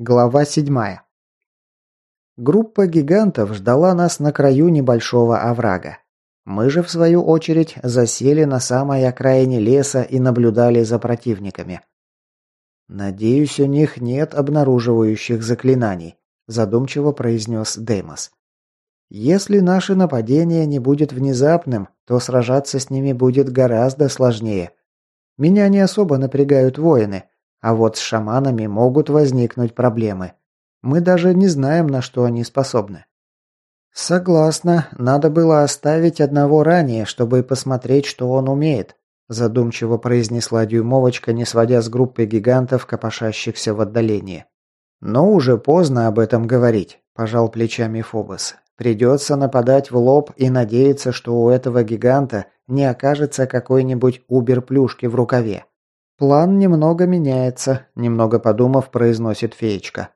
Глава 7. Группа гигантов ждала нас на краю небольшого оврага. Мы же, в свою очередь, засели на самой окраине леса и наблюдали за противниками. «Надеюсь, у них нет обнаруживающих заклинаний», – задумчиво произнес Деймос. «Если наше нападение не будет внезапным, то сражаться с ними будет гораздо сложнее. Меня не особо напрягают воины, а вот с шаманами могут возникнуть проблемы. Мы даже не знаем, на что они способны. Согласна, надо было оставить одного ранее, чтобы посмотреть, что он умеет, задумчиво произнесла дюймовочка, не сводя с группы гигантов, копошащихся в отдалении. Но уже поздно об этом говорить, пожал плечами Фобос. Придется нападать в лоб и надеяться, что у этого гиганта не окажется какой-нибудь убер-плюшки в рукаве. «План немного меняется», – немного подумав, произносит феечка.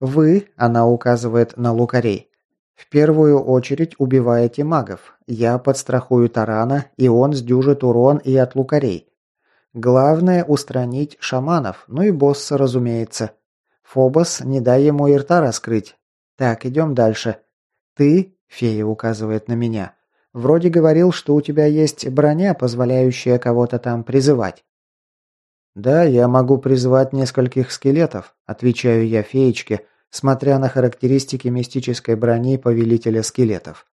«Вы», – она указывает на лукарей, – «в первую очередь убиваете магов. Я подстрахую тарана, и он сдюжит урон и от лукарей. Главное – устранить шаманов, ну и босса, разумеется. Фобос, не дай ему и рта раскрыть. Так, идем дальше. Ты, – фея указывает на меня, – вроде говорил, что у тебя есть броня, позволяющая кого-то там призывать. «Да, я могу призвать нескольких скелетов», – отвечаю я феечке, смотря на характеристики мистической брони Повелителя Скелетов.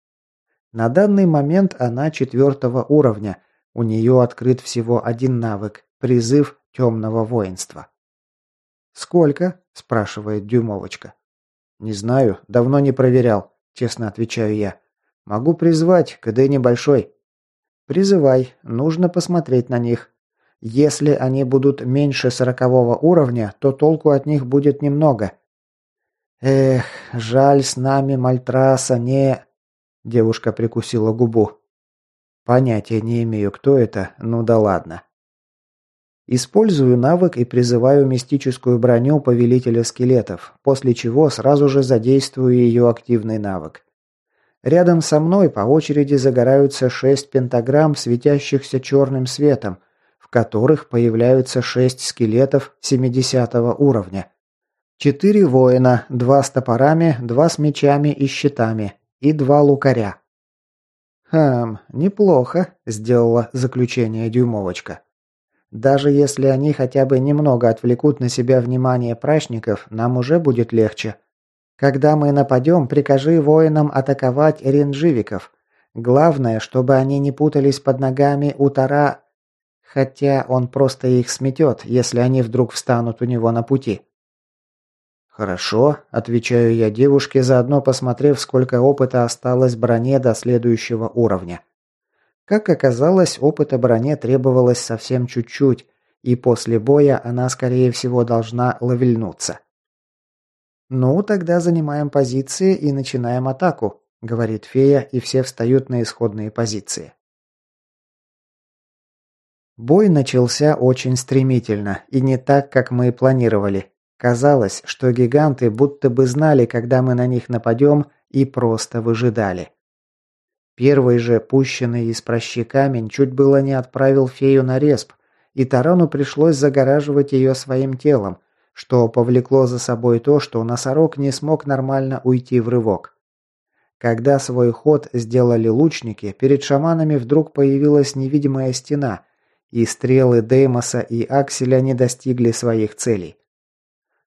На данный момент она четвертого уровня, у нее открыт всего один навык – призыв темного воинства. «Сколько?» – спрашивает Дюймовочка. «Не знаю, давно не проверял», – честно отвечаю я. «Могу призвать, КД небольшой». «Призывай, нужно посмотреть на них», если они будут меньше сорокового уровня, то толку от них будет немного. Эх, жаль, с нами Мальтраса не... Девушка прикусила губу. Понятия не имею, кто это, ну да ладно. Использую навык и призываю мистическую броню Повелителя Скелетов, после чего сразу же задействую ее активный навык. Рядом со мной по очереди загораются шесть пентаграмм, светящихся черным светом, которых появляются шесть скелетов 70 уровня. Четыре воина, два с топорами, два с мечами и щитами, и два лукаря. «Хм, неплохо», – сделала заключение дюймовочка. «Даже если они хотя бы немного отвлекут на себя внимание прачников, нам уже будет легче. Когда мы нападем, прикажи воинам атаковать ренживиков. Главное, чтобы они не путались под ногами у Тара Хотя он просто их сметет, если они вдруг встанут у него на пути. «Хорошо», – отвечаю я девушке, заодно посмотрев, сколько опыта осталось броне до следующего уровня. Как оказалось, опыта броне требовалось совсем чуть-чуть, и после боя она, скорее всего, должна лавельнуться. «Ну, тогда занимаем позиции и начинаем атаку», – говорит фея, и все встают на исходные позиции. Бой начался очень стремительно и не так, как мы планировали. Казалось, что гиганты будто бы знали, когда мы на них нападем, и просто выжидали. Первый же, пущенный из прощи камень, чуть было не отправил фею на респ, и Тарану пришлось загораживать ее своим телом, что повлекло за собой то, что носорог не смог нормально уйти в рывок. Когда свой ход сделали лучники, перед шаманами вдруг появилась невидимая стена – и стрелы Деймоса и Акселя не достигли своих целей.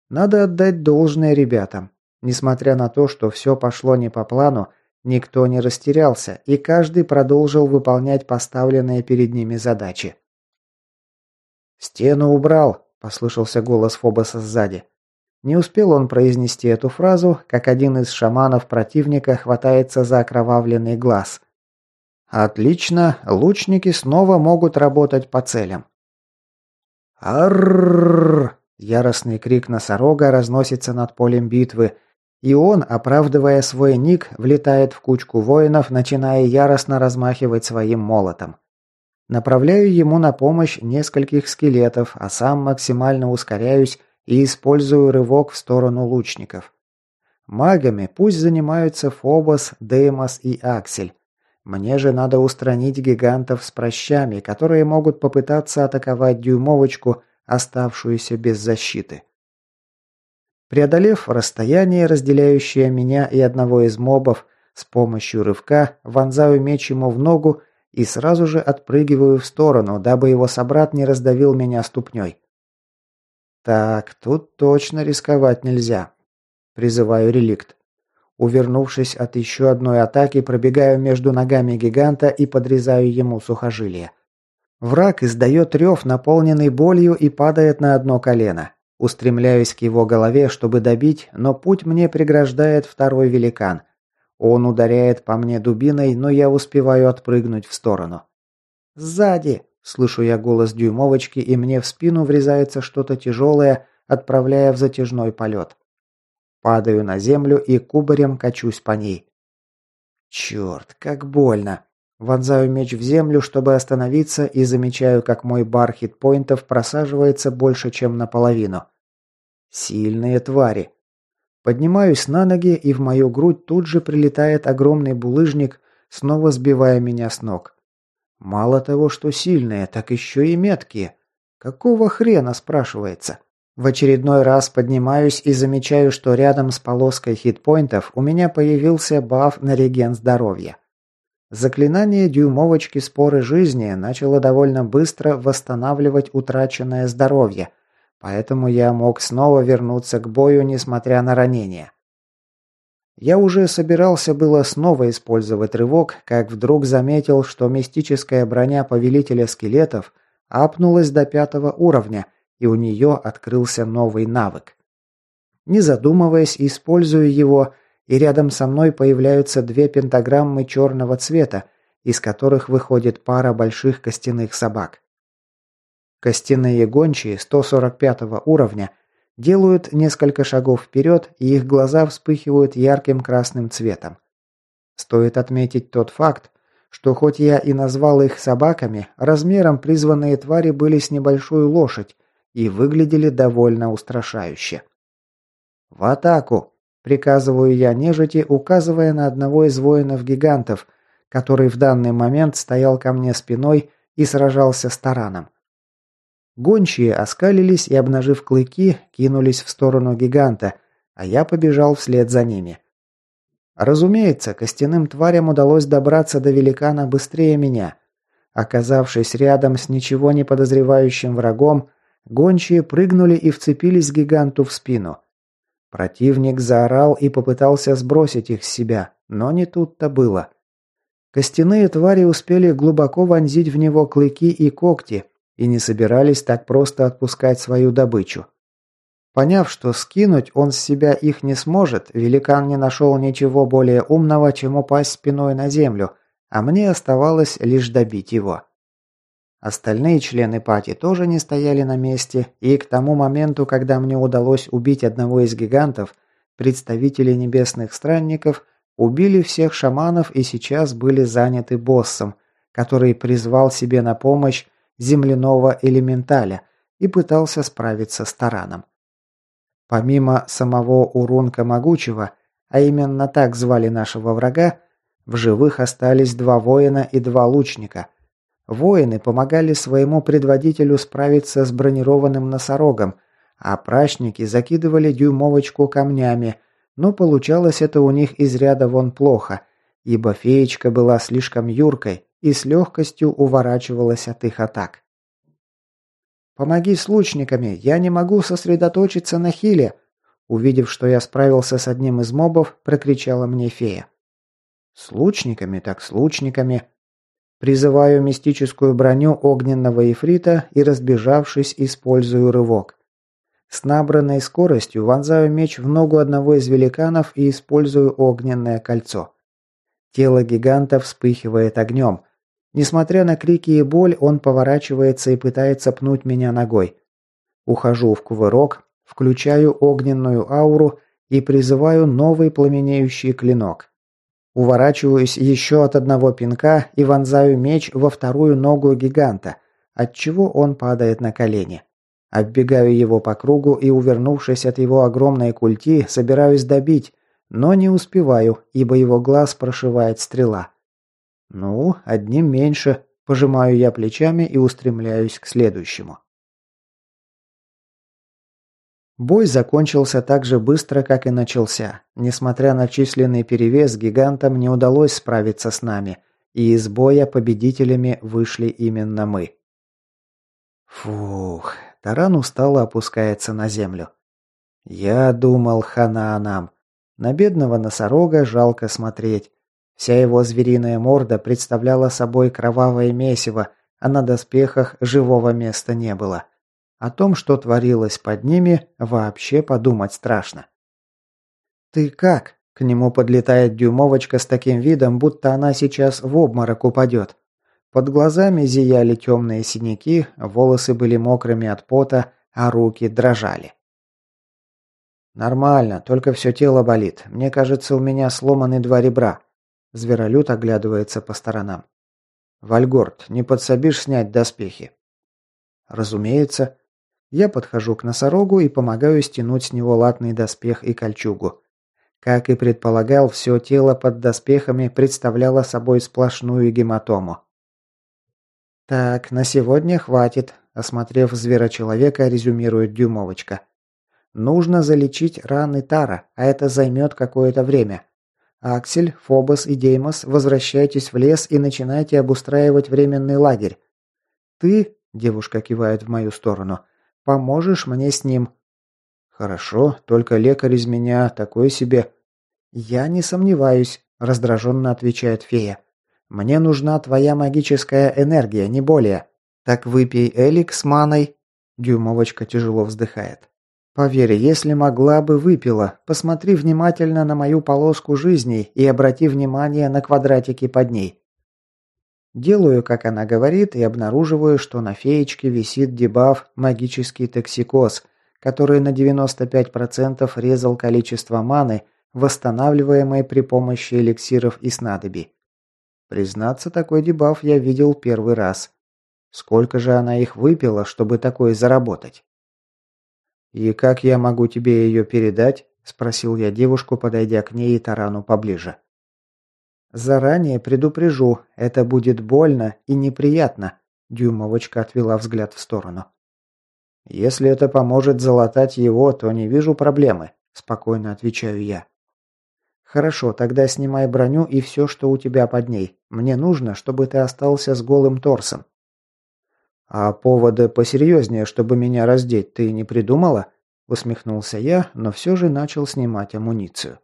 Надо отдать должное ребятам. Несмотря на то, что все пошло не по плану, никто не растерялся, и каждый продолжил выполнять поставленные перед ними задачи. «Стену убрал», – послышался голос Фобоса сзади. Не успел он произнести эту фразу, как один из шаманов противника хватается за окровавленный глаз – Отлично, лучники снова могут работать по целям. Арррррр! Яростный крик носорога разносится над полем битвы, и он, оправдывая свой ник, влетает в кучку воинов, начиная яростно размахивать своим молотом. Направляю ему на помощь нескольких скелетов, а сам максимально ускоряюсь и использую рывок в сторону лучников. Магами пусть занимаются Фобос, Деймос и Аксель. Мне же надо устранить гигантов с прощами, которые могут попытаться атаковать дюймовочку, оставшуюся без защиты. Преодолев расстояние, разделяющее меня и одного из мобов, с помощью рывка вонзаю меч ему в ногу и сразу же отпрыгиваю в сторону, дабы его собрат не раздавил меня ступней. Так, тут точно рисковать нельзя. Призываю реликт. Увернувшись от еще одной атаки, пробегаю между ногами гиганта и подрезаю ему сухожилие. Враг издает рев, наполненный болью, и падает на одно колено. Устремляюсь к его голове, чтобы добить, но путь мне преграждает второй великан. Он ударяет по мне дубиной, но я успеваю отпрыгнуть в сторону. «Сзади!» – слышу я голос дюймовочки, и мне в спину врезается что-то тяжелое, отправляя в затяжной полет. Падаю на землю и кубарем качусь по ней. Черт, как больно. Вонзаю меч в землю, чтобы остановиться, и замечаю, как мой бар хитпоинтов просаживается больше, чем наполовину. Сильные твари. Поднимаюсь на ноги, и в мою грудь тут же прилетает огромный булыжник, снова сбивая меня с ног. Мало того, что сильные, так еще и меткие. Какого хрена, спрашивается? В очередной раз поднимаюсь и замечаю, что рядом с полоской хитпоинтов у меня появился баф на реген здоровья. Заклинание дюймовочки споры жизни начало довольно быстро восстанавливать утраченное здоровье, поэтому я мог снова вернуться к бою, несмотря на ранение. Я уже собирался было снова использовать рывок, как вдруг заметил, что мистическая броня Повелителя Скелетов апнулась до пятого уровня, и у нее открылся новый навык. Не задумываясь, использую его – и рядом со мной появляются две пентаграммы черного цвета, из которых выходит пара больших костяных собак. Костяные гончие 145 уровня делают несколько шагов вперед, и их глаза вспыхивают ярким красным цветом. Стоит отметить тот факт, что хоть я и назвал их собаками, размером призванные твари были с небольшую лошадь и выглядели довольно устрашающе. «В атаку!» Приказываю я нежити, указывая на одного из воинов-гигантов, который в данный момент стоял ко мне спиной и сражался с тараном. Гончие оскалились и, обнажив клыки, кинулись в сторону гиганта, а я побежал вслед за ними. Разумеется, костяным тварям удалось добраться до великана быстрее меня. Оказавшись рядом с ничего не подозревающим врагом, гончие прыгнули и вцепились гиганту в спину – Противник заорал и попытался сбросить их с себя, но не тут-то было. Костяные твари успели глубоко вонзить в него клыки и когти и не собирались так просто отпускать свою добычу. Поняв, что скинуть он с себя их не сможет, великан не нашел ничего более умного, чем упасть спиной на землю, а мне оставалось лишь добить его. Остальные члены пати тоже не стояли на месте, и к тому моменту, когда мне удалось убить одного из гигантов, представители небесных странников убили всех шаманов и сейчас были заняты боссом, который призвал себе на помощь земляного элементаля и пытался справиться с тараном. Помимо самого Урунка Могучего, а именно так звали нашего врага, в живых остались два воина и два лучника – Воины помогали своему предводителю справиться с бронированным носорогом, а прачники закидывали дюймовочку камнями, но получалось это у них из ряда вон плохо, ибо феечка была слишком юркой и с легкостью уворачивалась от их атак. «Помоги с лучниками, я не могу сосредоточиться на хиле!» Увидев, что я справился с одним из мобов, прокричала мне фея. «С лучниками так с лучниками», Призываю мистическую броню огненного ифрита и, разбежавшись, использую рывок. С набранной скоростью вонзаю меч в ногу одного из великанов и использую огненное кольцо. Тело гиганта вспыхивает огнем. Несмотря на крики и боль, он поворачивается и пытается пнуть меня ногой. Ухожу в кувырок, включаю огненную ауру и призываю новый пламенеющий клинок. Уворачиваюсь еще от одного пинка и вонзаю меч во вторую ногу гиганта, отчего он падает на колени. Оббегаю его по кругу и, увернувшись от его огромной культи, собираюсь добить, но не успеваю, ибо его глаз прошивает стрела. Ну, одним меньше, пожимаю я плечами и устремляюсь к следующему. Бой закончился так же быстро, как и начался. Несмотря на численный перевес, гигантам не удалось справиться с нами, и из боя победителями вышли именно мы. Фух, таран устало опускается на землю. Я думал, хана нам. На бедного носорога жалко смотреть. Вся его звериная морда представляла собой кровавое месиво, а на доспехах живого места не было. О том, что творилось под ними, вообще подумать страшно. «Ты как?» – к нему подлетает дюймовочка с таким видом, будто она сейчас в обморок упадет. Под глазами зияли темные синяки, волосы были мокрыми от пота, а руки дрожали. «Нормально, только все тело болит. Мне кажется, у меня сломаны два ребра». Зверолюд оглядывается по сторонам. «Вальгорд, не подсобишь снять доспехи?» «Разумеется. Я подхожу к носорогу и помогаю стянуть с него латный доспех и кольчугу. Как и предполагал, все тело под доспехами представляло собой сплошную гематому. «Так, на сегодня хватит», – осмотрев зверочеловека, резюмирует Дюмовочка. «Нужно залечить раны Тара, а это займет какое-то время. Аксель, Фобос и Деймос, возвращайтесь в лес и начинайте обустраивать временный лагерь. Ты, девушка кивает в мою сторону, Поможешь мне с ним?» «Хорошо, только лекарь из меня такой себе». «Я не сомневаюсь», – раздраженно отвечает фея. «Мне нужна твоя магическая энергия, не более. Так выпей элик с маной». Дюймовочка тяжело вздыхает. «Поверь, если могла бы, выпила. Посмотри внимательно на мою полоску жизни и обрати внимание на квадратики под ней. Делаю, как она говорит, и обнаруживаю, что на феечке висит дебаф «Магический токсикоз», который на 95% резал количество маны, восстанавливаемой при помощи эликсиров и снадобий. Признаться, такой дебаф я видел первый раз. Сколько же она их выпила, чтобы такое заработать? «И как я могу тебе ее передать?» – спросил я девушку, подойдя к ней и тарану поближе. «Заранее предупрежу, это будет больно и неприятно», – Дюймовочка отвела взгляд в сторону. «Если это поможет залатать его, то не вижу проблемы», – спокойно отвечаю я. «Хорошо, тогда снимай броню и все, что у тебя под ней. Мне нужно, чтобы ты остался с голым торсом». «А поводы посерьезнее, чтобы меня раздеть, ты не придумала?» – усмехнулся я, но все же начал снимать амуницию.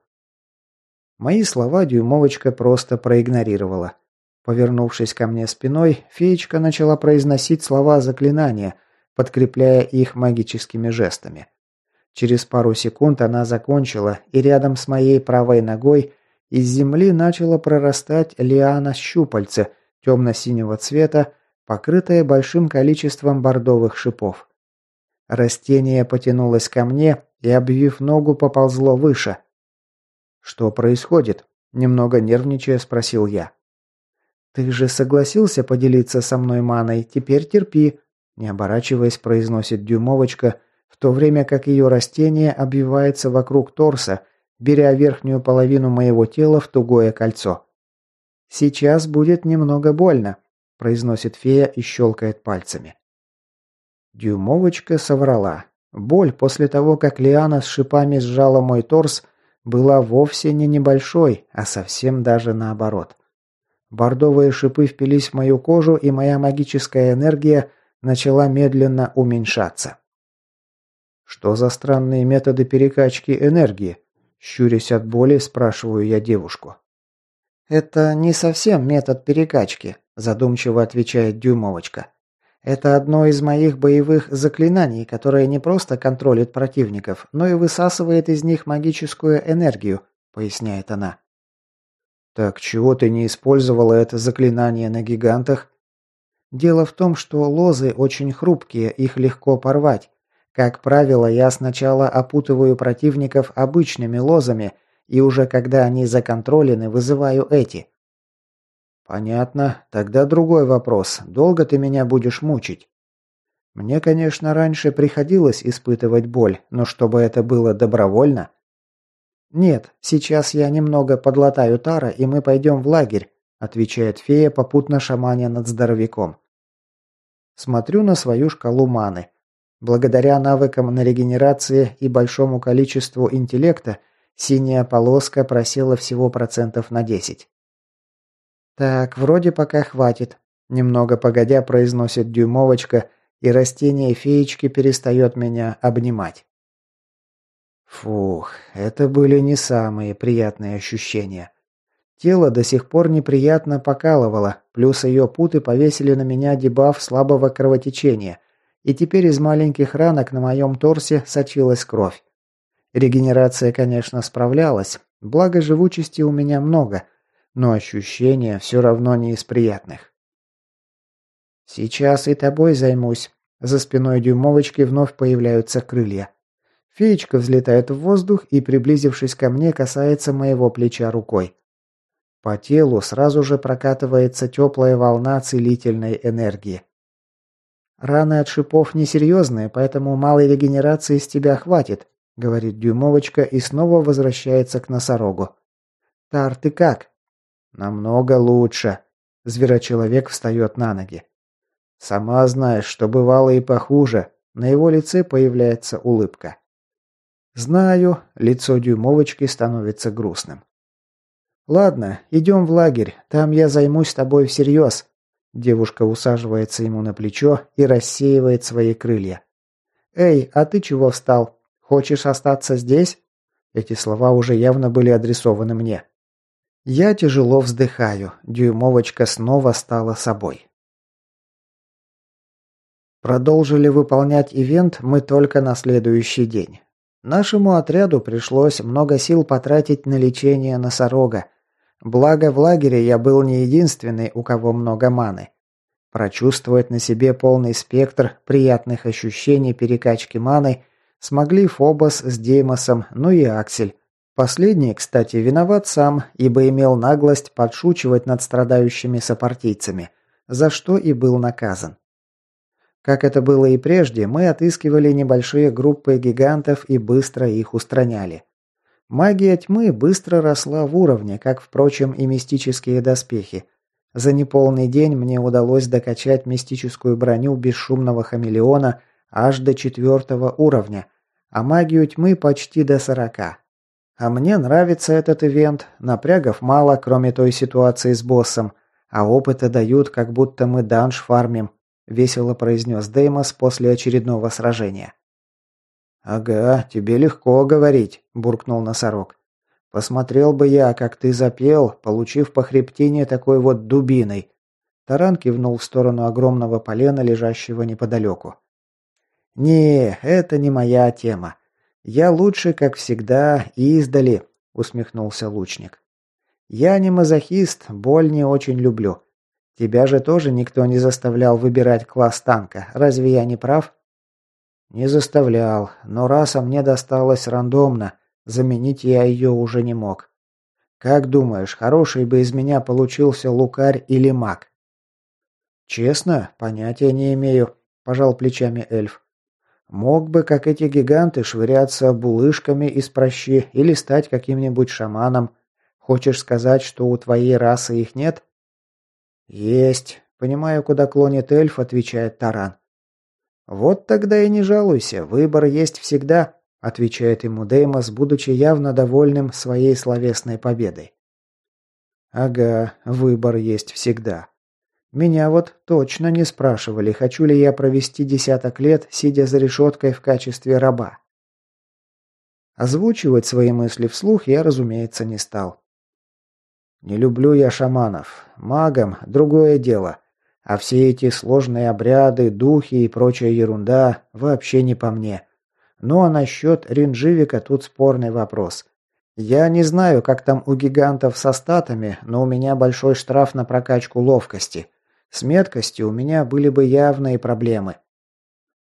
Мои слова дюймовочка просто проигнорировала. Повернувшись ко мне спиной, феечка начала произносить слова заклинания, подкрепляя их магическими жестами. Через пару секунд она закончила, и рядом с моей правой ногой из земли начала прорастать лиана щупальца темно-синего цвета, покрытая большим количеством бордовых шипов. Растение потянулось ко мне и, обвив ногу, поползло выше. «Что происходит?» – немного нервничая спросил я. «Ты же согласился поделиться со мной маной, теперь терпи», – не оборачиваясь, произносит дюймовочка, в то время как ее растение обвивается вокруг торса, беря верхнюю половину моего тела в тугое кольцо. «Сейчас будет немного больно», – произносит фея и щелкает пальцами. Дюймовочка соврала. Боль после того, как Лиана с шипами сжала мой торс – была вовсе не небольшой, а совсем даже наоборот. Бордовые шипы впились в мою кожу, и моя магическая энергия начала медленно уменьшаться. Что за странные методы перекачки энергии? Щурясь от боли, спрашиваю я девушку. Это не совсем метод перекачки, задумчиво отвечает Дюймовочка. Это одно из моих боевых заклинаний, которое не просто контролит противников, но и высасывает из них магическую энергию, поясняет она. Так чего ты не использовала это заклинание на гигантах? Дело в том, что лозы очень хрупкие, их легко порвать. Как правило, я сначала опутываю противников обычными лозами, и уже когда они законтролены, вызываю эти. «Понятно. Тогда другой вопрос. Долго ты меня будешь мучить?» «Мне, конечно, раньше приходилось испытывать боль, но чтобы это было добровольно...» «Нет, сейчас я немного подлатаю Тара, и мы пойдем в лагерь», отвечает фея, попутно шаманя над здоровяком. Смотрю на свою шкалу маны. Благодаря навыкам на регенерации и большому количеству интеллекта, синяя полоска просела всего процентов на 10. «Так, вроде пока хватит», – немного погодя произносит дюймовочка, и растение феечки перестает меня обнимать. Фух, это были не самые приятные ощущения. Тело до сих пор неприятно покалывало, плюс ее путы повесили на меня дебаф слабого кровотечения, и теперь из маленьких ранок на моем торсе сочилась кровь. Регенерация, конечно, справлялась, благо живучести у меня много, но ощущения все равно не из приятных. «Сейчас и тобой займусь». За спиной дюймовочки вновь появляются крылья. Феечка взлетает в воздух и, приблизившись ко мне, касается моего плеча рукой. По телу сразу же прокатывается теплая волна целительной энергии. «Раны от шипов несерьезные, поэтому малой регенерации с тебя хватит», говорит дюймовочка и снова возвращается к носорогу. «Тар, ты как?» «Намного лучше». Зверочеловек встает на ноги. «Сама знаешь, что бывало и похуже». На его лице появляется улыбка. «Знаю», лицо дюймовочки становится грустным. «Ладно, идем в лагерь, там я займусь тобой всерьез». Девушка усаживается ему на плечо и рассеивает свои крылья. «Эй, а ты чего встал? Хочешь остаться здесь?» Эти слова уже явно были адресованы мне. Я тяжело вздыхаю. Дюймовочка снова стала собой. Продолжили выполнять ивент мы только на следующий день. Нашему отряду пришлось много сил потратить на лечение носорога, Благо в лагере я был не единственный, у кого много маны. Прочувствовать на себе полный спектр приятных ощущений перекачки маны смогли Фобос с Деймосом, ну и Аксель. Последний, кстати, виноват сам, ибо имел наглость подшучивать над страдающими сопартийцами, за что и был наказан. Как это было и прежде, мы отыскивали небольшие группы гигантов и быстро их устраняли. Магия тьмы быстро росла в уровне, как, впрочем, и мистические доспехи. За неполный день мне удалось докачать мистическую броню бесшумного хамелеона аж до четвертого уровня, а магию тьмы почти до сорока. А мне нравится этот ивент, напрягов мало, кроме той ситуации с боссом, а опыта дают, как будто мы данж фармим, весело произнес Деймос после очередного сражения. «Ага, тебе легко говорить», – буркнул носорог. «Посмотрел бы я, как ты запел, получив по хребтине такой вот дубиной». Таран кивнул в сторону огромного полена, лежащего неподалеку. «Не, это не моя тема. Я лучше, как всегда, издали», – усмехнулся лучник. «Я не мазохист, боль не очень люблю. Тебя же тоже никто не заставлял выбирать класс танка, разве я не прав?» «Не заставлял, но раса мне досталась рандомно, заменить я ее уже не мог. Как думаешь, хороший бы из меня получился лукарь или маг?» «Честно, понятия не имею», – пожал плечами эльф. «Мог бы, как эти гиганты, швыряться булыжками из прощи или стать каким-нибудь шаманом. Хочешь сказать, что у твоей расы их нет?» «Есть. Понимаю, куда клонит эльф», – отвечает Таран. «Вот тогда и не жалуйся, выбор есть всегда», – отвечает ему Деймос, будучи явно довольным своей словесной победой. «Ага, выбор есть всегда. Меня вот точно не спрашивали, хочу ли я провести десяток лет, сидя за решеткой в качестве раба». Озвучивать свои мысли вслух я, разумеется, не стал. «Не люблю я шаманов. Магам – другое дело. А все эти сложные обряды, духи и прочая ерунда вообще не по мне. Ну а насчет Ринживика тут спорный вопрос. Я не знаю, как там у гигантов со статами, но у меня большой штраф на прокачку ловкости. С меткостью у меня были бы явные проблемы.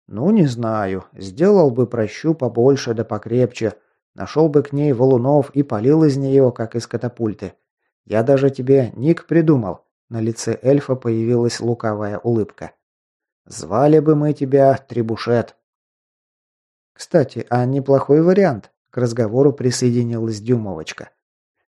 Ну, не знаю. Сделал бы прощу побольше да покрепче. Нашел бы к ней валунов и полил из нее, как из катапульты. Я даже тебе ник придумал. На лице эльфа появилась лукавая улыбка. «Звали бы мы тебя Требушет». «Кстати, а неплохой вариант», — к разговору присоединилась Дюмовочка.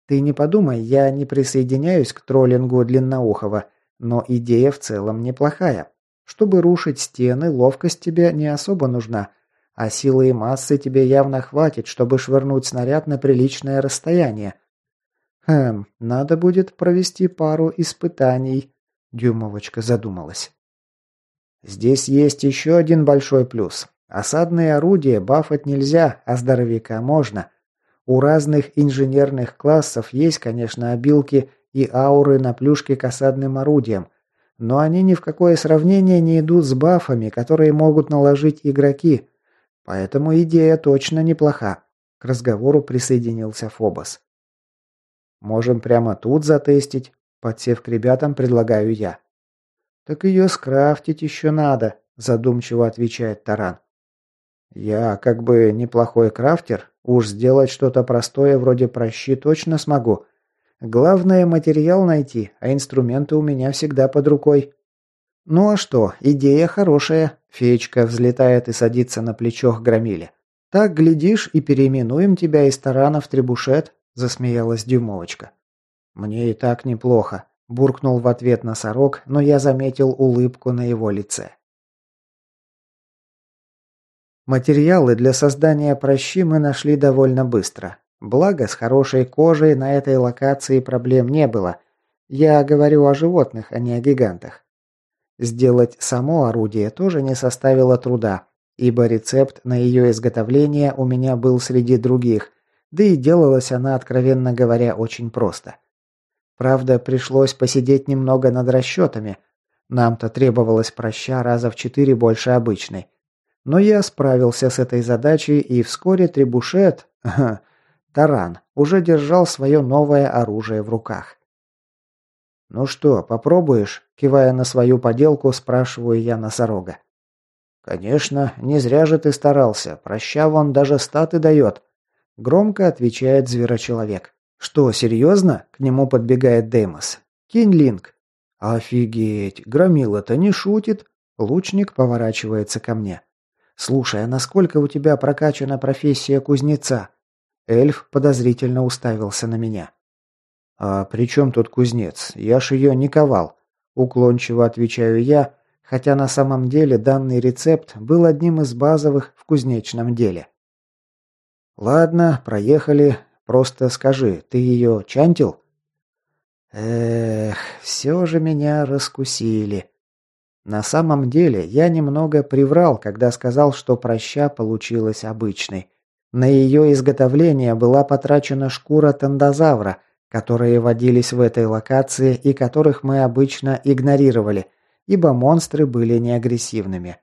«Ты не подумай, я не присоединяюсь к троллингу Длинноухова, но идея в целом неплохая. Чтобы рушить стены, ловкость тебе не особо нужна, а силы и массы тебе явно хватит, чтобы швырнуть снаряд на приличное расстояние. Хм, надо будет провести пару испытаний, Дюмовочка задумалась. Здесь есть еще один большой плюс. Осадные орудия бафать нельзя, а здоровяка можно. У разных инженерных классов есть, конечно, обилки и ауры на плюшке к осадным орудиям, но они ни в какое сравнение не идут с бафами, которые могут наложить игроки. Поэтому идея точно неплоха. К разговору присоединился Фобос. Можем прямо тут затестить, подсев к ребятам, предлагаю я. Так ее скрафтить еще надо, задумчиво отвечает Таран. Я как бы неплохой крафтер, уж сделать что-то простое вроде прощи точно смогу. Главное материал найти, а инструменты у меня всегда под рукой. Ну а что, идея хорошая. Феечка взлетает и садится на плечо к громиле. Так, глядишь, и переименуем тебя из тарана в требушет, засмеялась Дюмовочка. Мне и так неплохо, буркнул в ответ носорог, но я заметил улыбку на его лице. Материалы для создания прощи мы нашли довольно быстро. Благо, с хорошей кожей на этой локации проблем не было. Я говорю о животных, а не о гигантах. Сделать само орудие тоже не составило труда, ибо рецепт на ее изготовление у меня был среди других, да и делалась она, откровенно говоря, очень просто. Правда, пришлось посидеть немного над расчетами. Нам-то требовалось проща раза в четыре больше обычной. Но я справился с этой задачей, и вскоре Требушет, Таран, уже держал свое новое оружие в руках. «Ну что, попробуешь?» – кивая на свою поделку, спрашиваю я носорога. «Конечно, не зря же ты старался. Проща вон даже статы дает», – громко отвечает зверочеловек. «Что, серьезно?» – к нему подбегает Деймос. «Кинь линк». «Офигеть, Громила-то не шутит». Лучник поворачивается ко мне. «Слушай, а насколько у тебя прокачана профессия кузнеца?» Эльф подозрительно уставился на меня. «А при чем тут кузнец? Я ж ее не ковал», – уклончиво отвечаю я, хотя на самом деле данный рецепт был одним из базовых в кузнечном деле. «Ладно, проехали. Просто скажи, ты ее чантил?» «Эх, все же меня раскусили. На самом деле, я немного приврал, когда сказал, что проща получилась обычной. На ее изготовление была потрачена шкура тандозавра, которые водились в этой локации и которых мы обычно игнорировали, ибо монстры были неагрессивными.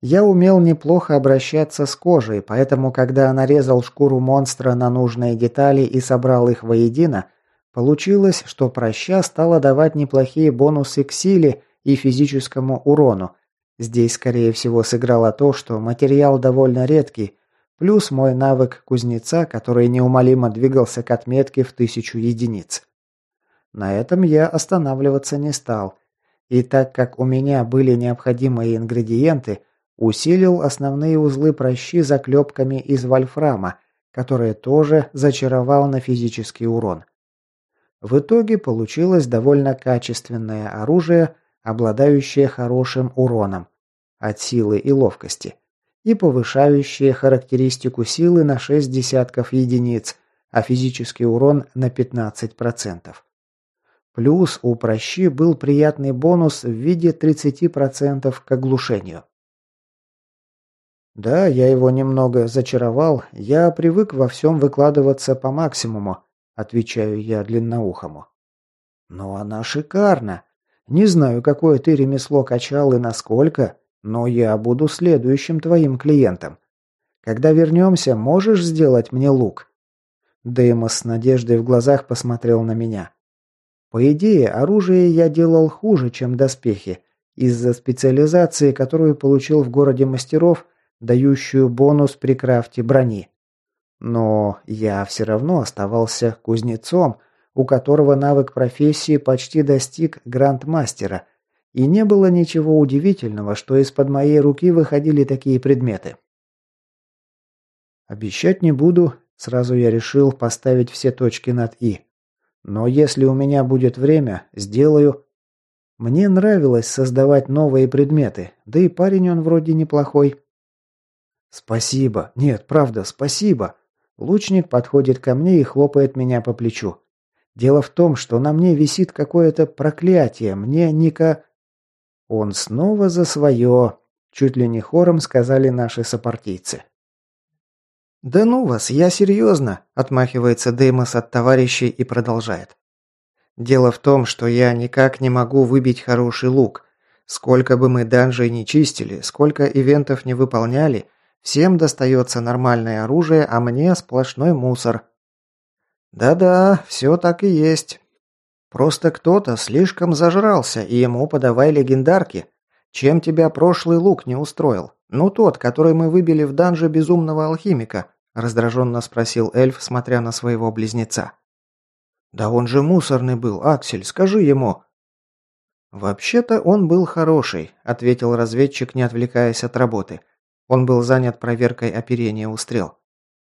Я умел неплохо обращаться с кожей, поэтому когда нарезал шкуру монстра на нужные детали и собрал их воедино, получилось, что проща стала давать неплохие бонусы к силе и физическому урону. Здесь, скорее всего, сыграло то, что материал довольно редкий, плюс мой навык кузнеца, который неумолимо двигался к отметке в тысячу единиц. На этом я останавливаться не стал. И так как у меня были необходимые ингредиенты, усилил основные узлы прощи заклепками из вольфрама, которые тоже зачаровал на физический урон. В итоге получилось довольно качественное оружие, обладающее хорошим уроном от силы и ловкости и повышающее характеристику силы на 6 десятков единиц, а физический урон на 15%. Плюс у прощи был приятный бонус в виде 30% к оглушению. Да, я его немного зачаровал, я привык во всем выкладываться по максимуму, отвечаю я длинноухому. Но она шикарна. Не знаю, какое ты ремесло качал и насколько, но я буду следующим твоим клиентом. Когда вернемся, можешь сделать мне лук?» Деймос с надеждой в глазах посмотрел на меня. По идее, оружие я делал хуже, чем доспехи, из-за специализации, которую получил в городе мастеров, дающую бонус при крафте брони. Но я все равно оставался кузнецом, у которого навык профессии почти достиг грандмастера, и не было ничего удивительного, что из-под моей руки выходили такие предметы. Обещать не буду, сразу я решил поставить все точки над «и». Но если у меня будет время, сделаю. Мне нравилось создавать новые предметы, да и парень он вроде неплохой. Спасибо. Нет, правда, спасибо. Лучник подходит ко мне и хлопает меня по плечу. Дело в том, что на мне висит какое-то проклятие, мне Ника... Он снова за свое, чуть ли не хором сказали наши сопартийцы. «Да ну вас, я серьезно», – отмахивается Деймос от товарищей и продолжает. «Дело в том, что я никак не могу выбить хороший лук. Сколько бы мы данжей не чистили, сколько ивентов не выполняли, всем достается нормальное оружие, а мне сплошной мусор. Да-да, все так и есть. Просто кто-то слишком зажрался, и ему подавай легендарки. Чем тебя прошлый лук не устроил? Ну тот, который мы выбили в данже безумного алхимика, раздраженно спросил эльф, смотря на своего близнеца. Да он же мусорный был, Аксель, скажи ему. Вообще-то он был хороший, ответил разведчик, не отвлекаясь от работы. Он был занят проверкой оперения у стрел.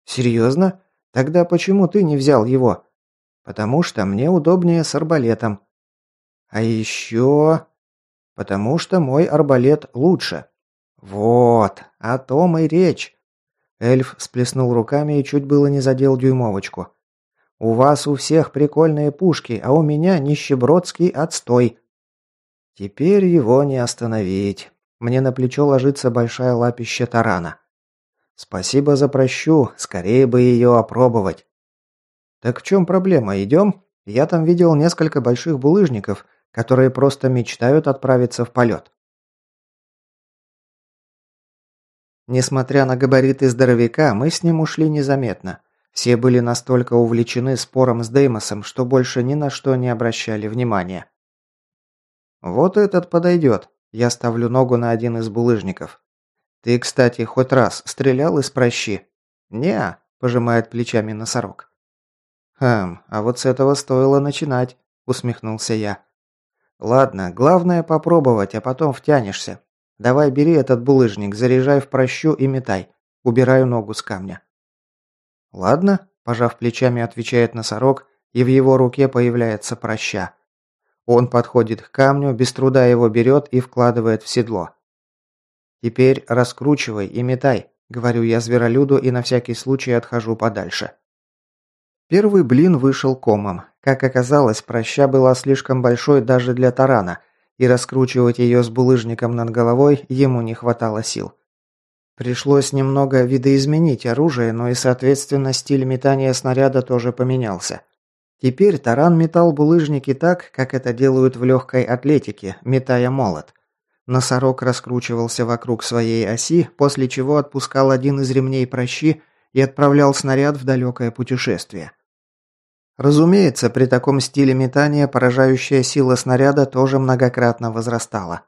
Серьезно? Тогда почему ты не взял его? Потому что мне удобнее с арбалетом. А еще... Потому что мой арбалет лучше. Вот, о том и речь. Эльф сплеснул руками и чуть было не задел дюймовочку. У вас у всех прикольные пушки, а у меня нищебродский отстой. Теперь его не остановить. Мне на плечо ложится большая лапища тарана. Спасибо за прощу, скорее бы ее опробовать. Так в чем проблема, идем? Я там видел несколько больших булыжников, которые просто мечтают отправиться в полет. Несмотря на габариты здоровяка, мы с ним ушли незаметно. Все были настолько увлечены спором с Деймосом, что больше ни на что не обращали внимания. «Вот этот подойдет». Я ставлю ногу на один из булыжников. «Ты, кстати, хоть раз стрелял из прощи?» «Не-а», пожимает плечами носорог. «Хм, а вот с этого стоило начинать», – усмехнулся я. «Ладно, главное попробовать, а потом втянешься. Давай бери этот булыжник, заряжай в прощу и метай. Убираю ногу с камня». «Ладно», – пожав плечами, отвечает носорог, и в его руке появляется проща. Он подходит к камню, без труда его берет и вкладывает в седло. «Теперь раскручивай и метай», – говорю я зверолюду и на всякий случай отхожу подальше. Первый блин вышел комом. Как оказалось, проща была слишком большой даже для тарана, и раскручивать ее с булыжником над головой ему не хватало сил. Пришлось немного видоизменить оружие, но и, соответственно, стиль метания снаряда тоже поменялся. Теперь таран метал булыжники так, как это делают в легкой атлетике, метая молот. Носорог раскручивался вокруг своей оси, после чего отпускал один из ремней прощи и отправлял снаряд в далекое путешествие. Разумеется, при таком стиле метания поражающая сила снаряда тоже многократно возрастала.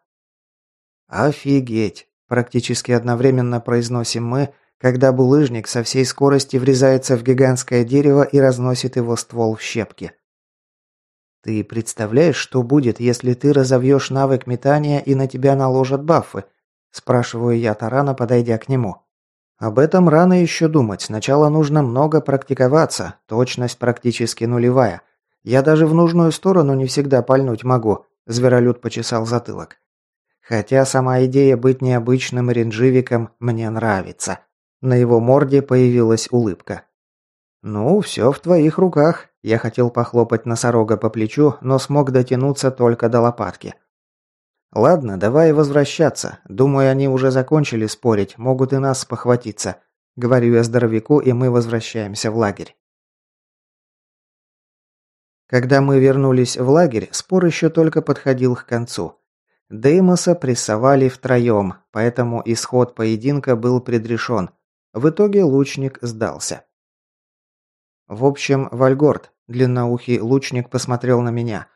«Офигеть!» – практически одновременно произносим мы, когда булыжник со всей скорости врезается в гигантское дерево и разносит его ствол в щепки. Ты представляешь, что будет, если ты разовьешь навык метания и на тебя наложат бафы? Спрашиваю я Тарана, подойдя к нему. Об этом рано еще думать. Сначала нужно много практиковаться. Точность практически нулевая. Я даже в нужную сторону не всегда пальнуть могу. Зверолюд почесал затылок. Хотя сама идея быть необычным рендживиком мне нравится. На его морде появилась улыбка. «Ну, все в твоих руках. Я хотел похлопать носорога по плечу, но смог дотянуться только до лопатки. Ладно, давай возвращаться. Думаю, они уже закончили спорить, могут и нас похватиться. Говорю я здоровяку, и мы возвращаемся в лагерь. Когда мы вернулись в лагерь, спор еще только подходил к концу. Деймоса прессовали втроем, поэтому исход поединка был предрешен. В итоге лучник сдался. В общем, Вальгорд, длинноухий лучник посмотрел на меня.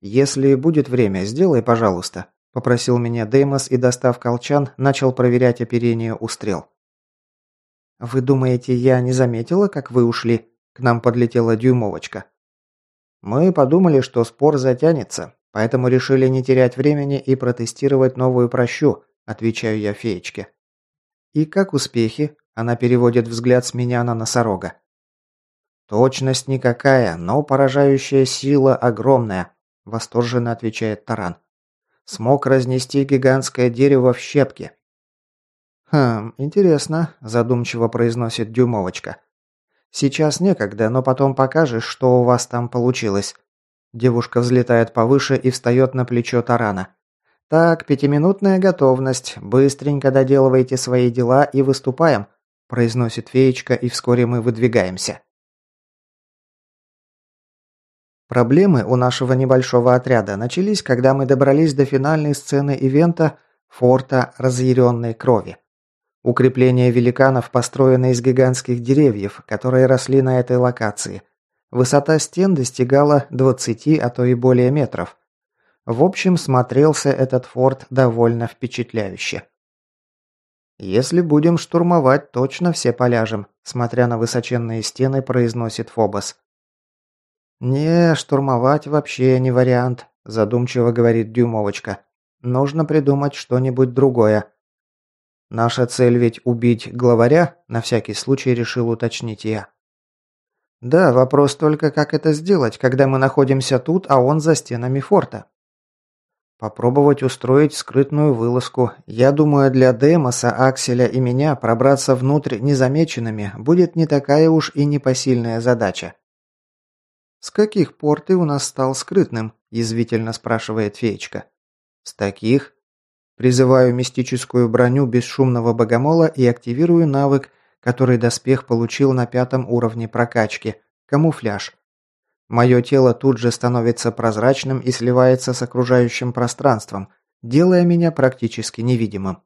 «Если будет время, сделай, пожалуйста», – попросил меня Деймос и, достав колчан, начал проверять оперение у стрел. «Вы думаете, я не заметила, как вы ушли?» К нам подлетела дюймовочка. «Мы подумали, что спор затянется, поэтому решили не терять времени и протестировать новую прощу», отвечаю я феечке. «И как успехи?» Она переводит взгляд с меня на носорога. «Точность никакая, но поражающая сила огромная», – восторженно отвечает Таран. Смог разнести гигантское дерево в щепки. «Хм, интересно», – задумчиво произносит Дюмовочка. «Сейчас некогда, но потом покажешь, что у вас там получилось». Девушка взлетает повыше и встает на плечо тарана. «Так, пятиминутная готовность. Быстренько доделывайте свои дела и выступаем», – произносит феечка, и вскоре мы выдвигаемся. Проблемы у нашего небольшого отряда начались, когда мы добрались до финальной сцены ивента «Форта разъяренной крови». Укрепление великанов построено из гигантских деревьев, которые росли на этой локации. Высота стен достигала 20, а то и более метров. В общем, смотрелся этот форт довольно впечатляюще. «Если будем штурмовать, точно все поляжем», смотря на высоченные стены, произносит Фобос. «Не, штурмовать вообще не вариант», – задумчиво говорит Дюмовочка. «Нужно придумать что-нибудь другое». «Наша цель ведь убить главаря?» – на всякий случай решил уточнить я. «Да, вопрос только, как это сделать, когда мы находимся тут, а он за стенами форта». Попробовать устроить скрытную вылазку. Я думаю, для Демоса, Акселя и меня пробраться внутрь незамеченными будет не такая уж и непосильная задача. «С каких пор ты у нас стал скрытным?» – язвительно спрашивает феечка. «С таких?» Призываю мистическую броню бесшумного богомола и активирую навык, который доспех получил на пятом уровне прокачки – камуфляж. Мое тело тут же становится прозрачным и сливается с окружающим пространством, делая меня практически невидимым.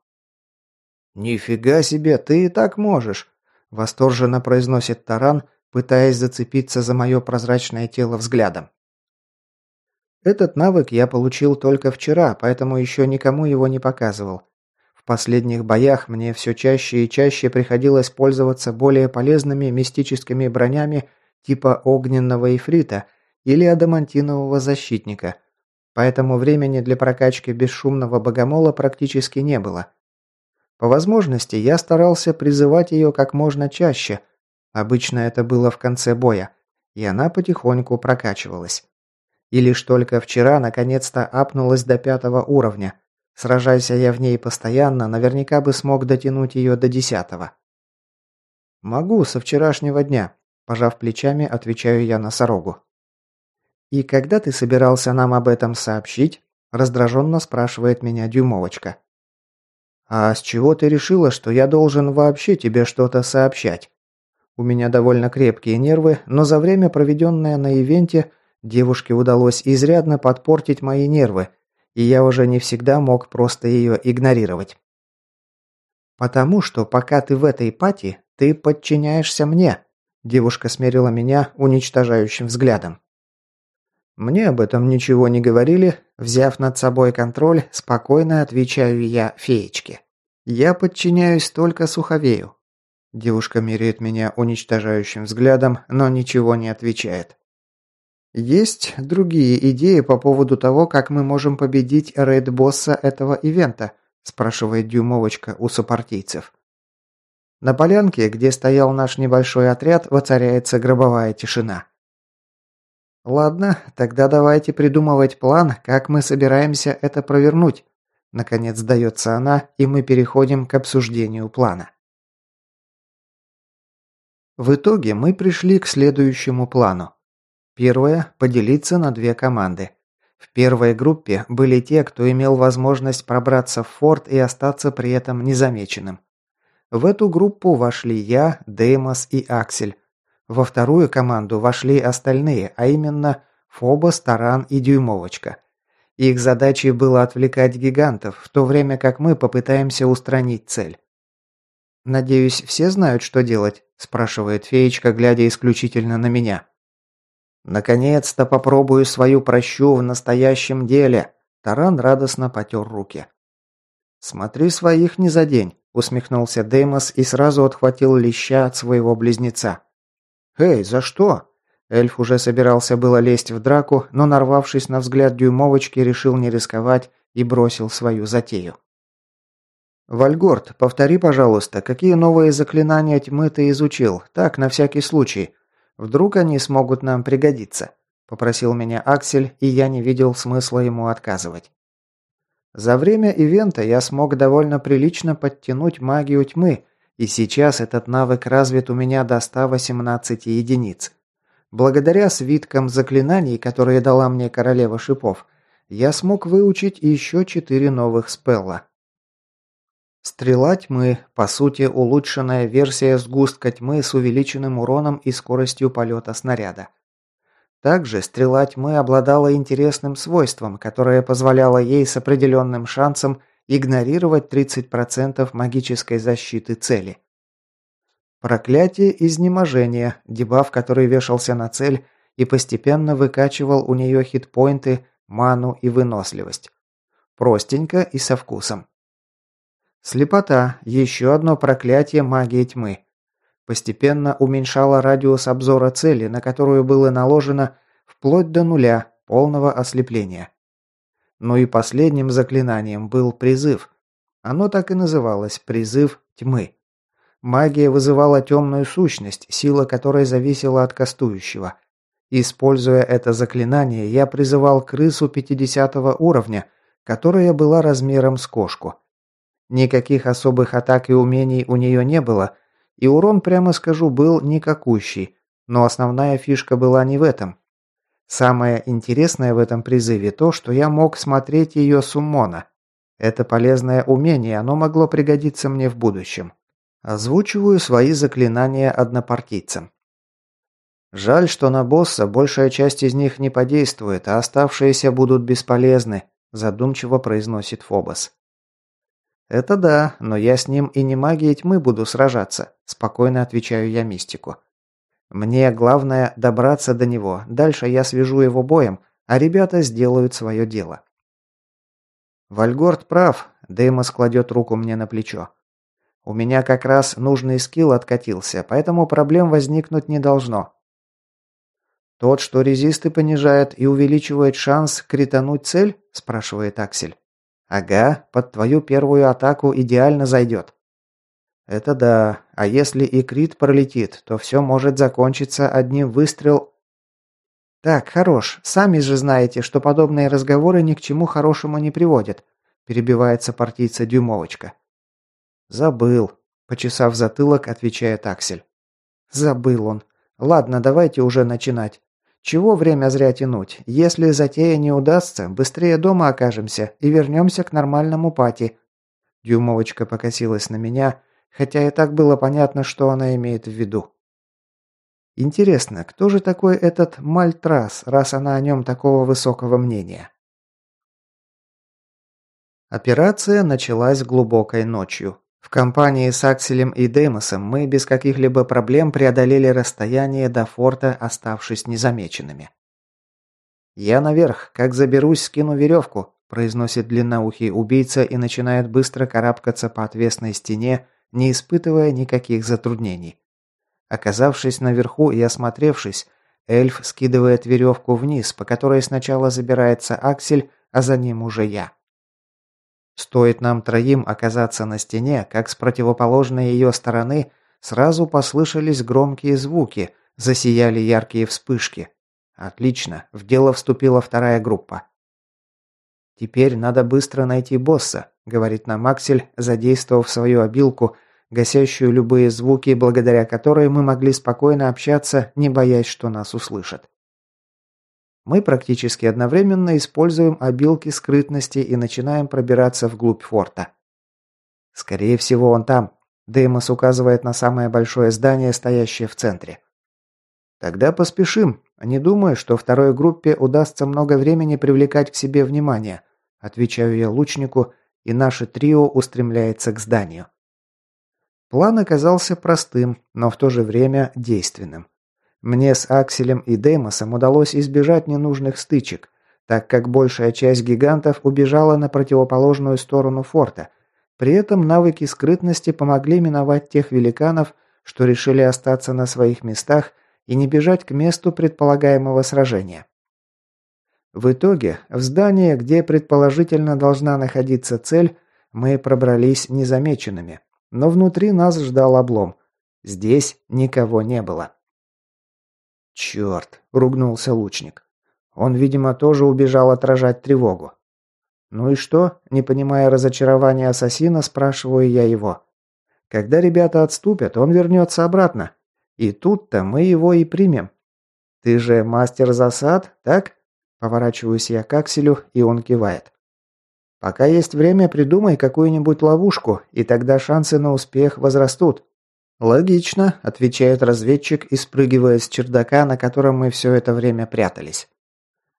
«Нифига себе, ты и так можешь!» – восторженно произносит Таран – пытаясь зацепиться за мое прозрачное тело взглядом. Этот навык я получил только вчера, поэтому еще никому его не показывал. В последних боях мне все чаще и чаще приходилось пользоваться более полезными мистическими бронями типа огненного ифрита или адамантинового защитника, поэтому времени для прокачки бесшумного богомола практически не было. По возможности я старался призывать ее как можно чаще, Обычно это было в конце боя, и она потихоньку прокачивалась. И лишь только вчера наконец-то апнулась до пятого уровня. Сражайся я в ней постоянно, наверняка бы смог дотянуть ее до десятого. «Могу, со вчерашнего дня», – пожав плечами, отвечаю я носорогу. «И когда ты собирался нам об этом сообщить?» – раздраженно спрашивает меня Дюмовочка. «А с чего ты решила, что я должен вообще тебе что-то сообщать?» У меня довольно крепкие нервы, но за время, проведенное на ивенте, девушке удалось изрядно подпортить мои нервы, и я уже не всегда мог просто ее игнорировать. «Потому что пока ты в этой пати, ты подчиняешься мне», девушка смерила меня уничтожающим взглядом. Мне об этом ничего не говорили, взяв над собой контроль, спокойно отвечаю я феечке. Я подчиняюсь только Суховею, Девушка меряет меня уничтожающим взглядом, но ничего не отвечает. Есть другие идеи по поводу того, как мы можем победить рейд-босса этого ивента, спрашивает Дюмовочка у сопартийцев. На полянке, где стоял наш небольшой отряд, воцаряется гробовая тишина. Ладно, тогда давайте придумывать план, как мы собираемся это провернуть. Наконец сдается она, и мы переходим к обсуждению плана. В итоге мы пришли к следующему плану. Первое – поделиться на две команды. В первой группе были те, кто имел возможность пробраться в форт и остаться при этом незамеченным. В эту группу вошли я, Деймос и Аксель. Во вторую команду вошли остальные, а именно Фобос, Таран и Дюймовочка. Их задачей было отвлекать гигантов, в то время как мы попытаемся устранить цель. «Надеюсь, все знают, что делать?» – спрашивает феечка, глядя исключительно на меня. «Наконец-то попробую свою прощу в настоящем деле!» Таран радостно потер руки. «Смотри своих не за день», – усмехнулся Деймос и сразу отхватил леща от своего близнеца. «Эй, за что?» Эльф уже собирался было лезть в драку, но, нарвавшись на взгляд дюймовочки, решил не рисковать и бросил свою затею. «Вальгорд, повтори, пожалуйста, какие новые заклинания тьмы ты изучил? Так, на всякий случай. Вдруг они смогут нам пригодиться?» – попросил меня Аксель, и я не видел смысла ему отказывать. За время ивента я смог довольно прилично подтянуть магию тьмы, и сейчас этот навык развит у меня до 118 единиц. Благодаря свиткам заклинаний, которые дала мне королева шипов, я смог выучить еще четыре новых спелла. Стрела тьмы, по сути, улучшенная версия сгустка тьмы с увеличенным уроном и скоростью полета снаряда. Также стрела тьмы обладала интересным свойством, которое позволяло ей с определенным шансом игнорировать 30% магической защиты цели. Проклятие изнеможения, дебаф, который вешался на цель и постепенно выкачивал у нее хитпоинты, ману и выносливость. Простенько и со вкусом. Слепота – еще одно проклятие магии тьмы. Постепенно уменьшала радиус обзора цели, на которую было наложено вплоть до нуля, полного ослепления. Ну и последним заклинанием был призыв. Оно так и называлось – призыв тьмы. Магия вызывала темную сущность, сила которой зависела от кастующего. Используя это заклинание, я призывал крысу 50 уровня, которая была размером с кошку. Никаких особых атак и умений у нее не было, и урон, прямо скажу, был никакущий, но основная фишка была не в этом. Самое интересное в этом призыве то, что я мог смотреть ее с. Это полезное умение, оно могло пригодиться мне в будущем. Озвучиваю свои заклинания однопартийцам. Жаль, что на босса большая часть из них не подействует, а оставшиеся будут бесполезны, задумчиво произносит Фобос. «Это да, но я с ним и не магией тьмы буду сражаться», – спокойно отвечаю я мистику. «Мне главное добраться до него, дальше я свяжу его боем, а ребята сделают свое дело». Вальгорд прав, Деймос кладет руку мне на плечо. У меня как раз нужный скилл откатился, поэтому проблем возникнуть не должно. Тот, что резисты понижает и увеличивает шанс критануть цель, спрашивает Аксель. «Ага, под твою первую атаку идеально зайдет». «Это да. А если и крит пролетит, то все может закончиться одним выстрел...» «Так, хорош. Сами же знаете, что подобные разговоры ни к чему хорошему не приводят», перебивается партийца Дюмовочка. «Забыл», – почесав затылок, отвечает Аксель. «Забыл он. Ладно, давайте уже начинать. Чего время зря тянуть? Если затея не удастся, быстрее дома окажемся и вернемся к нормальному пати». Дюймовочка покосилась на меня, хотя и так было понятно, что она имеет в виду. Интересно, кто же такой этот Мальтрас, раз она о нем такого высокого мнения? Операция началась глубокой ночью. В компании с Акселем и Демосом мы без каких-либо проблем преодолели расстояние до форта, оставшись незамеченными. «Я наверх. Как заберусь, скину веревку», – произносит длинноухий убийца и начинает быстро карабкаться по отвесной стене, не испытывая никаких затруднений. Оказавшись наверху и осмотревшись, эльф скидывает веревку вниз, по которой сначала забирается Аксель, а за ним уже я. Стоит нам троим оказаться на стене, как с противоположной ее стороны сразу послышались громкие звуки, засияли яркие вспышки. Отлично, в дело вступила вторая группа. «Теперь надо быстро найти босса», — говорит нам Аксель, задействовав свою обилку, гасящую любые звуки, благодаря которой мы могли спокойно общаться, не боясь, что нас услышат. Мы практически одновременно используем обилки скрытности и начинаем пробираться вглубь форта. Скорее всего, он там. Деймос указывает на самое большое здание, стоящее в центре. Тогда поспешим. Не думаю, что второй группе удастся много времени привлекать к себе внимание. Отвечаю я лучнику, и наше трио устремляется к зданию. План оказался простым, но в то же время действенным. Мне с Акселем и Деймосом удалось избежать ненужных стычек, так как большая часть гигантов убежала на противоположную сторону форта. При этом навыки скрытности помогли миновать тех великанов, что решили остаться на своих местах и не бежать к месту предполагаемого сражения. В итоге, в здание, где предположительно должна находиться цель, мы пробрались незамеченными. Но внутри нас ждал облом. Здесь никого не было. «Черт!» – ругнулся лучник. Он, видимо, тоже убежал отражать тревогу. «Ну и что?» – не понимая разочарования ассасина, спрашиваю я его. «Когда ребята отступят, он вернется обратно. И тут-то мы его и примем. Ты же мастер засад, так?» Поворачиваюсь я к Акселю, и он кивает. «Пока есть время, придумай какую-нибудь ловушку, и тогда шансы на успех возрастут». «Логично», – отвечает разведчик и спрыгивая с чердака, на котором мы все это время прятались.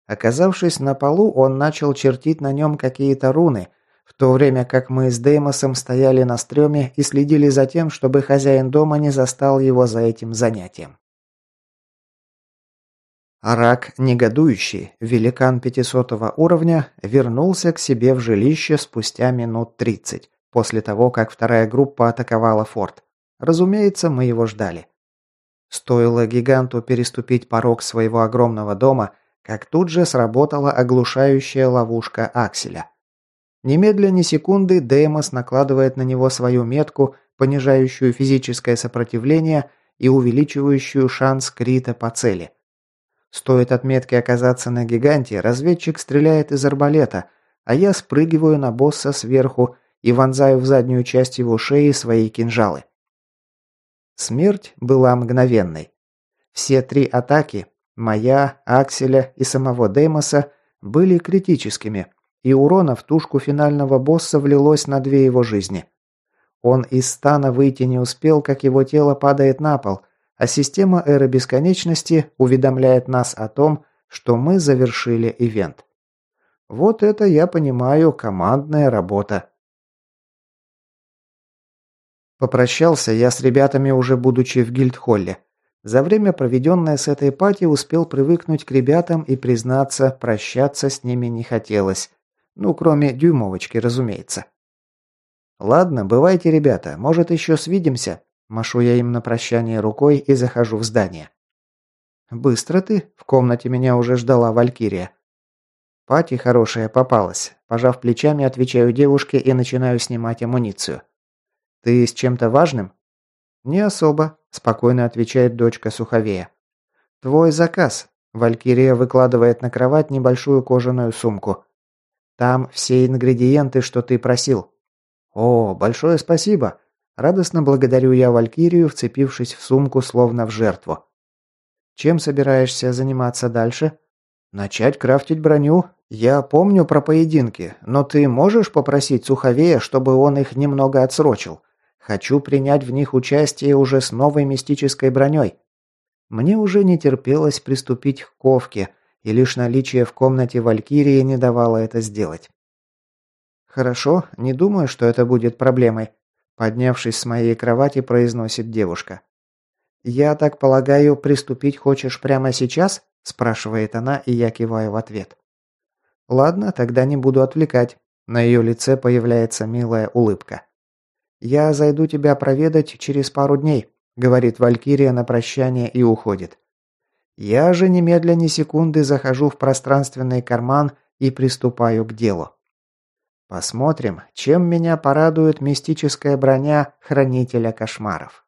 Оказавшись на полу, он начал чертить на нем какие-то руны, в то время как мы с Деймосом стояли на стреме и следили за тем, чтобы хозяин дома не застал его за этим занятием. Арак, негодующий, великан 500 уровня, вернулся к себе в жилище спустя минут 30, после того, как вторая группа атаковала форт. Разумеется, мы его ждали. Стоило гиганту переступить порог своего огромного дома, как тут же сработала оглушающая ловушка Акселя. Немедля ни секунды Деймос накладывает на него свою метку, понижающую физическое сопротивление и увеличивающую шанс крита по цели – Стоит отметке оказаться на гиганте, разведчик стреляет из арбалета, а я спрыгиваю на босса сверху и вонзаю в заднюю часть его шеи свои кинжалы. Смерть была мгновенной. Все три атаки, моя, Акселя и самого Деймоса, были критическими, и урона в тушку финального босса влилось на две его жизни. Он из стана выйти не успел, как его тело падает на пол, а система эры бесконечности уведомляет нас о том, что мы завершили ивент. Вот это, я понимаю, командная работа. Попрощался я с ребятами уже будучи в гильдхолле. За время, проведенное с этой пати, успел привыкнуть к ребятам и, признаться, прощаться с ними не хотелось. Ну, кроме дюймовочки, разумеется. «Ладно, бывайте, ребята, может, еще свидимся?» Машу я им на прощание рукой и захожу в здание. «Быстро ты?» В комнате меня уже ждала Валькирия. «Пати хорошая попалась». Пожав плечами, отвечаю девушке и начинаю снимать амуницию. «Ты с чем-то важным?» «Не особо», – спокойно отвечает дочка Суховея. «Твой заказ». Валькирия выкладывает на кровать небольшую кожаную сумку. «Там все ингредиенты, что ты просил». «О, большое спасибо. Радостно благодарю я Валькирию, вцепившись в сумку, словно в жертву. Чем собираешься заниматься дальше? Начать крафтить броню? Я помню про поединки, но ты можешь попросить Суховея, чтобы он их немного отсрочил? Хочу принять в них участие уже с новой мистической броней. Мне уже не терпелось приступить к ковке, и лишь наличие в комнате Валькирии не давало это сделать. Хорошо, не думаю, что это будет проблемой. Поднявшись с моей кровати, произносит девушка. «Я так полагаю, приступить хочешь прямо сейчас?» спрашивает она, и я киваю в ответ. «Ладно, тогда не буду отвлекать». На ее лице появляется милая улыбка. «Я зайду тебя проведать через пару дней», говорит Валькирия на прощание и уходит. Я же немедля ни секунды захожу в пространственный карман и приступаю к делу. Посмотрим, чем меня порадует мистическая броня Хранителя Кошмаров.